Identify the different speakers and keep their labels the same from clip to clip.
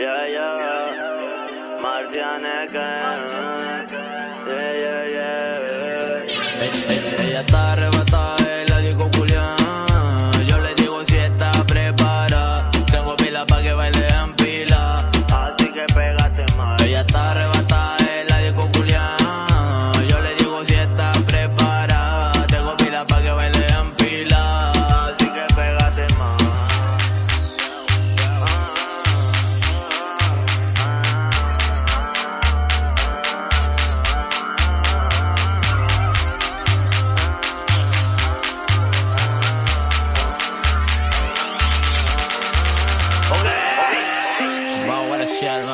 Speaker 1: Yeah, yeah. Marciane, yeah, yeah, yeah.
Speaker 2: 試合も。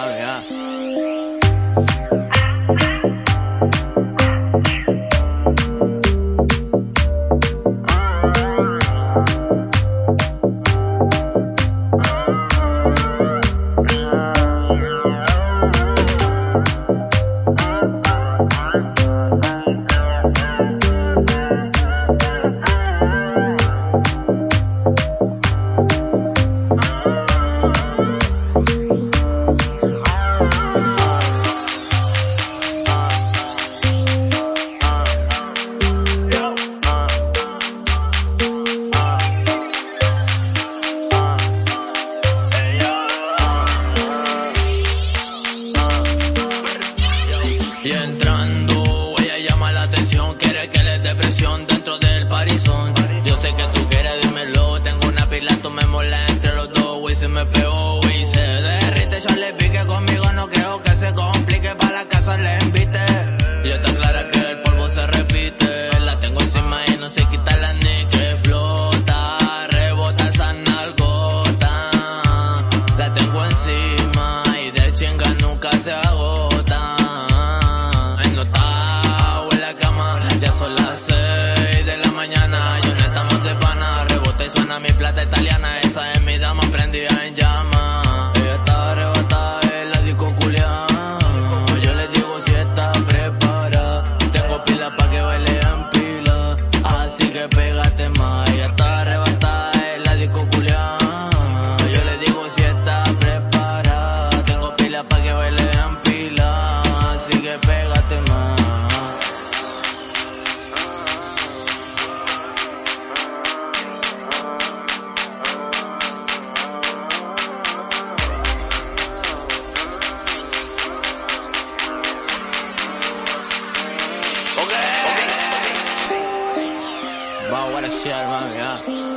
Speaker 2: se le invite. Y está clara que el polvo se repite. La tengo encima y no se quita la nique. Flota, rebota esa nalgota. La tengo encima y de chinga nunca se agota. Ay, no está en la cama, ya son las seis de la mañana. Yo no estamos de pana, rebota y suena mi plata italiana. Esa es mi dama prendida en. especial, mami. Ah. Uh-huh.